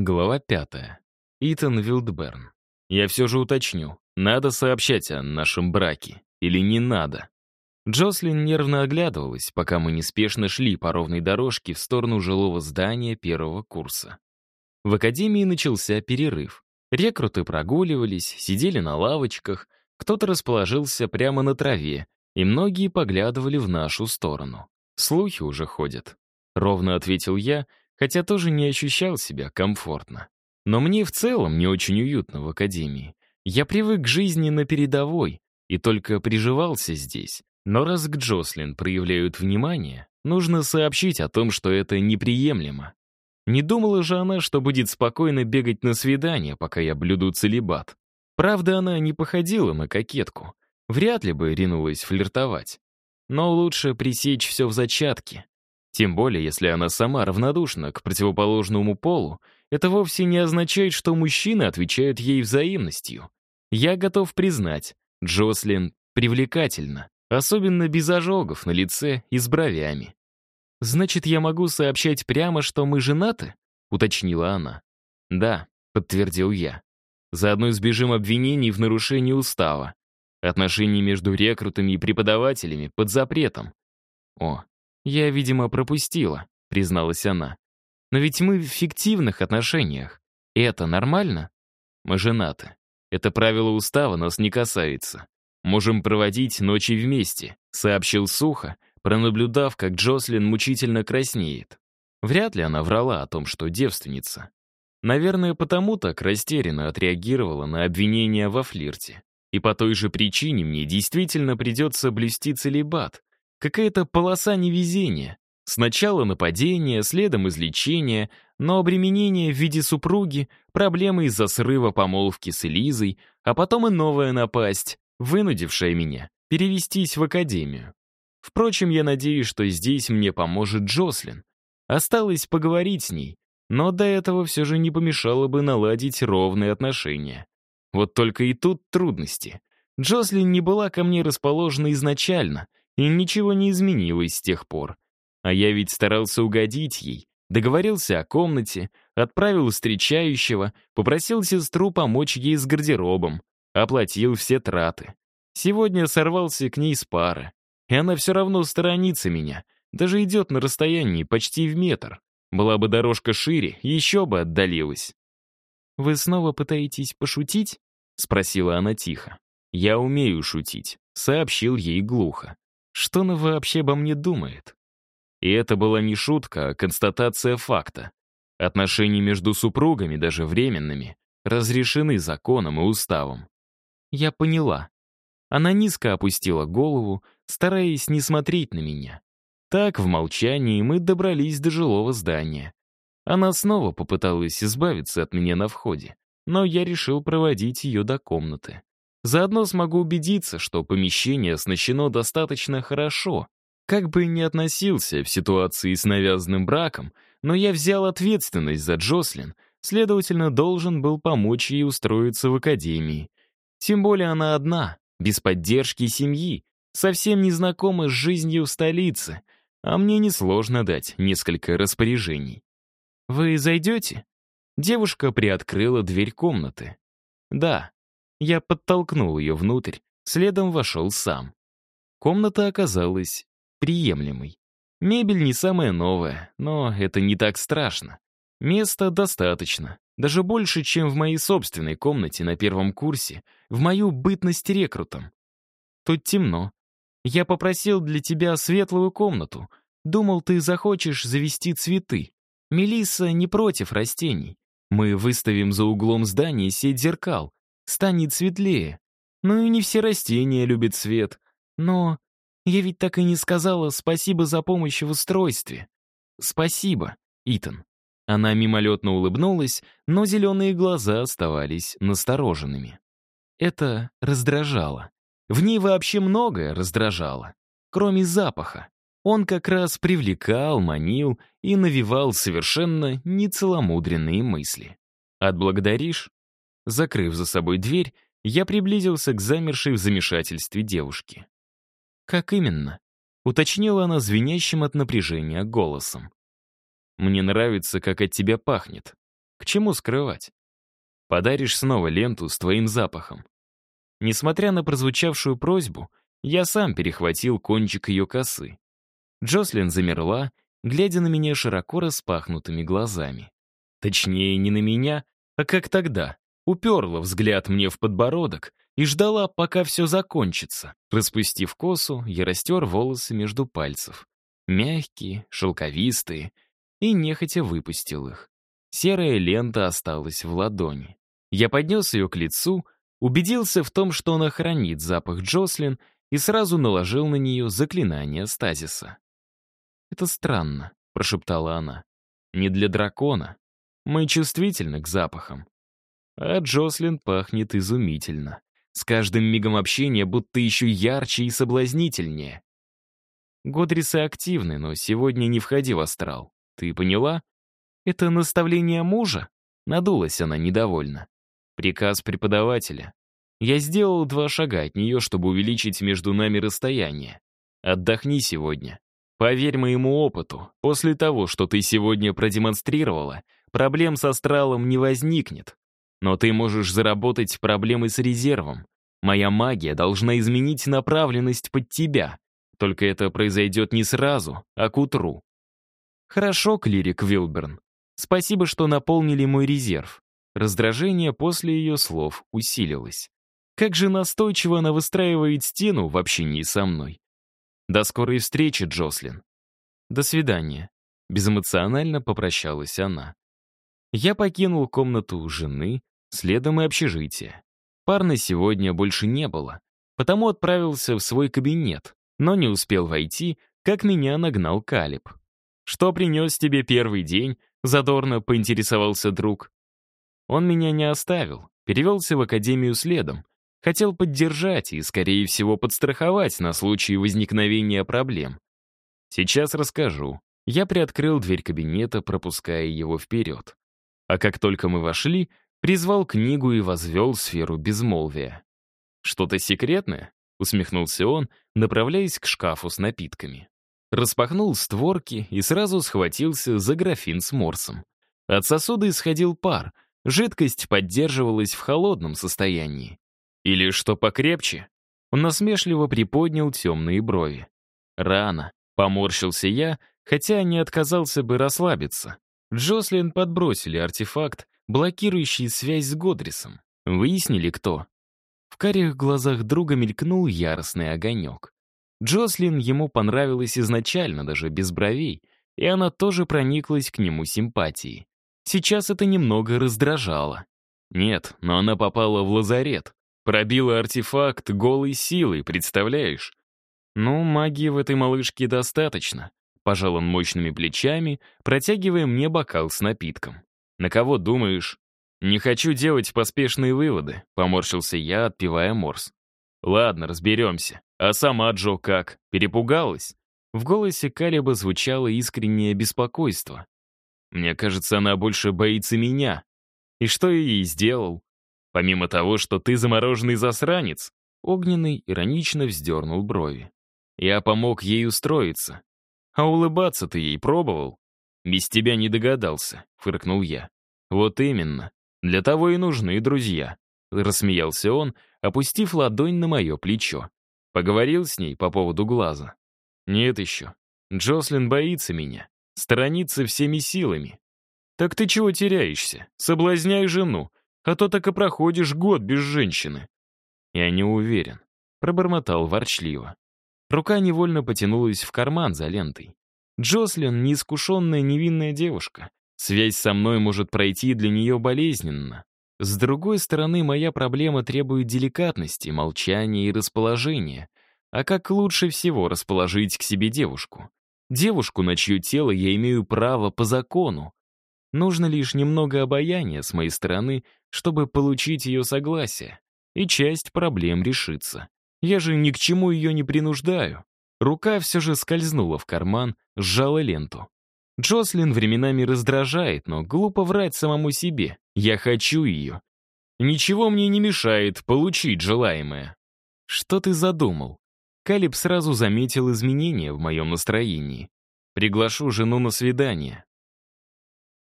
Глава пятая. Итан Вилдберн. Я все же уточню, надо сообщать о нашем браке или не надо? Джослин нервно оглядывалась, пока мы неспешно шли по ровной дорожке в сторону жилого здания первого курса. В академии начался перерыв. Рекруты прогуливались, сидели на лавочках, кто-то расположился прямо на траве, и многие поглядывали в нашу сторону. Слухи уже ходят. Ровно ответил я, хотя тоже не ощущал себя комфортно. Но мне в целом не очень уютно в академии. Я привык к жизни на передовой и только приживался здесь. Но раз к Джослин проявляют внимание, нужно сообщить о том, что это неприемлемо. Не думала же она, что будет спокойно бегать на свидание, пока я блюду целебат. Правда, она не походила на кокетку. Вряд ли бы ринулась флиртовать. Но лучше пресечь все в зачатке. Тем более, если она сама равнодушна к противоположному полу, это вовсе не означает, что мужчины отвечают ей взаимностью. Я готов признать, Джослин привлекательна, особенно без ожогов на лице и с бровями. «Значит, я могу сообщать прямо, что мы женаты?» — уточнила она. «Да», — подтвердил я. «Заодно избежим обвинений в нарушении устава. Отношения между рекрутами и преподавателями под запретом. О, «Я, видимо, пропустила», — призналась она. «Но ведь мы в фиктивных отношениях. И это нормально? Мы женаты. Это правило устава нас не касается. Можем проводить ночи вместе», — сообщил сухо, пронаблюдав, как Джослин мучительно краснеет. Вряд ли она врала о том, что девственница. Наверное, потому так растерянно отреагировала на обвинения во флирте. И по той же причине мне действительно придется блюсти целебат, Какая-то полоса невезения. Сначала нападение, следом излечение, но обременение в виде супруги, проблемы из-за срыва помолвки с Элизой, а потом и новая напасть, вынудившая меня перевестись в академию. Впрочем, я надеюсь, что здесь мне поможет Джослин. Осталось поговорить с ней, но до этого все же не помешало бы наладить ровные отношения. Вот только и тут трудности. Джослин не была ко мне расположена изначально, и ничего не изменилось с тех пор. А я ведь старался угодить ей, договорился о комнате, отправил встречающего, попросил сестру помочь ей с гардеробом, оплатил все траты. Сегодня сорвался к ней с пары, и она все равно сторонится меня, даже идет на расстоянии почти в метр. Была бы дорожка шире, еще бы отдалилась. «Вы снова пытаетесь пошутить?» — спросила она тихо. «Я умею шутить», — сообщил ей глухо. Что она вообще обо мне думает? И это была не шутка, а констатация факта. Отношения между супругами, даже временными, разрешены законом и уставом. Я поняла. Она низко опустила голову, стараясь не смотреть на меня. Так, в молчании, мы добрались до жилого здания. Она снова попыталась избавиться от меня на входе, но я решил проводить ее до комнаты. Заодно смогу убедиться, что помещение оснащено достаточно хорошо. Как бы ни относился в ситуации с навязанным браком, но я взял ответственность за Джослин, следовательно, должен был помочь ей устроиться в академии. Тем более она одна, без поддержки семьи, совсем не знакома с жизнью в столице, а мне несложно дать несколько распоряжений. «Вы зайдете?» Девушка приоткрыла дверь комнаты. «Да, я подтолкнул ее внутрь, следом вошел сам. Комната оказалась приемлемой. Мебель не самая новая, но это не так страшно. Места достаточно, даже больше, чем в моей собственной комнате на первом курсе, в мою бытность рекрутом. Тут темно. Я попросил для тебя светлую комнату. Думал, ты захочешь завести цветы. Мелисса не против растений. Мы выставим за углом здания сеть зеркал, станет светлее. Ну и не все растения любят свет. Но я ведь так и не сказала спасибо за помощь в устройстве. Спасибо, Итан. Она мимолетно улыбнулась, но зеленые глаза оставались настороженными. Это раздражало. В ней вообще многое раздражало, кроме запаха. Он как раз привлекал, манил и навевал совершенно нецеломудренные мысли. «Отблагодаришь?» Закрыв за собой дверь, я приблизился к замершей в замешательстве девушке. «Как именно?» — уточнила она звенящим от напряжения голосом. «Мне нравится, как от тебя пахнет». К чему скрывать? Подаришь снова ленту с твоим запахом. Несмотря на прозвучавшую просьбу, я сам перехватил кончик ее косы. Джослин замерла, глядя на меня широко распахнутыми глазами. Точнее, не на меня, а как тогда. Уперла взгляд мне в подбородок и ждала, пока все закончится. Распустив косу, я растер волосы между пальцев. Мягкие, шелковистые, и нехотя выпустил их. Серая лента осталась в ладони. Я поднес ее к лицу, убедился в том, что она хранит запах Джослин, и сразу наложил на нее заклинание стазиса. «Это странно», — прошептала она. «Не для дракона. Мы чувствительны к запахам. А Джослин пахнет изумительно. С каждым мигом общения будто еще ярче и соблазнительнее. Годрисы активны, но сегодня не входи в астрал. Ты поняла? Это наставление мужа? Надулась она недовольно. Приказ преподавателя. Я сделал два шага от нее, чтобы увеличить между нами расстояние. Отдохни сегодня. Поверь моему опыту, после того, что ты сегодня продемонстрировала, проблем с астралом не возникнет. Но ты можешь заработать проблемы с резервом. Моя магия должна изменить направленность под тебя. Только это произойдет не сразу, а к утру. Хорошо, клирик Вилберн. Спасибо, что наполнили мой резерв. Раздражение после ее слов усилилось. Как же настойчиво она выстраивает стену в общении со мной. До скорой встречи, Джослин. До свидания. Безэмоционально попрощалась она. Я покинул комнату жены, следом и общежитие. Пар на сегодня больше не было, потому отправился в свой кабинет, но не успел войти, как меня нагнал Калиб. «Что принес тебе первый день?» — задорно поинтересовался друг. Он меня не оставил, перевелся в академию следом. Хотел поддержать и, скорее всего, подстраховать на случай возникновения проблем. Сейчас расскажу. Я приоткрыл дверь кабинета, пропуская его вперед. А как только мы вошли, призвал книгу и возвел сферу безмолвия. «Что-то секретное?» — усмехнулся он, направляясь к шкафу с напитками. Распахнул створки и сразу схватился за графин с морсом. От сосуда исходил пар, жидкость поддерживалась в холодном состоянии. Или что покрепче? Он насмешливо приподнял темные брови. Рано, поморщился я, хотя не отказался бы расслабиться. Джослин подбросили артефакт, блокирующий связь с Годрисом. Выяснили, кто. В карих глазах друга мелькнул яростный огонек. Джослин ему понравилась изначально, даже без бровей, и она тоже прониклась к нему симпатией. Сейчас это немного раздражало. Нет, но она попала в лазарет. Пробила артефакт голой силой, представляешь? Ну, магии в этой малышке достаточно. Пожал он мощными плечами, протягивая мне бокал с напитком. «На кого думаешь?» «Не хочу делать поспешные выводы», — поморщился я, отпивая морс. «Ладно, разберемся. А сама Джо как? Перепугалась?» В голосе Калиба звучало искреннее беспокойство. «Мне кажется, она больше боится меня. И что я ей сделал? Помимо того, что ты замороженный засранец?» Огненный иронично вздернул брови. «Я помог ей устроиться. А улыбаться ты ей пробовал? Без тебя не догадался, фыркнул я. Вот именно. Для того и нужны друзья. Рассмеялся он, опустив ладонь на мое плечо. Поговорил с ней по поводу глаза. Нет еще. Джослин боится меня. Сторонится всеми силами. Так ты чего теряешься? Соблазняй жену, а то так и проходишь год без женщины. Я не уверен. Пробормотал ворчливо. Рука невольно потянулась в карман за лентой. Джослин — неискушенная невинная девушка. Связь со мной может пройти для нее болезненно. С другой стороны, моя проблема требует деликатности, молчания и расположения. А как лучше всего расположить к себе девушку? Девушку, на чье тело я имею право по закону. Нужно лишь немного обаяния с моей стороны, чтобы получить ее согласие, и часть проблем решится. Я же ни к чему ее не принуждаю. Рука все же скользнула в карман, сжала ленту. Джослин временами раздражает, но глупо врать самому себе. Я хочу ее. Ничего мне не мешает получить желаемое. Что ты задумал? Калиб сразу заметил изменения в моем настроении. Приглашу жену на свидание.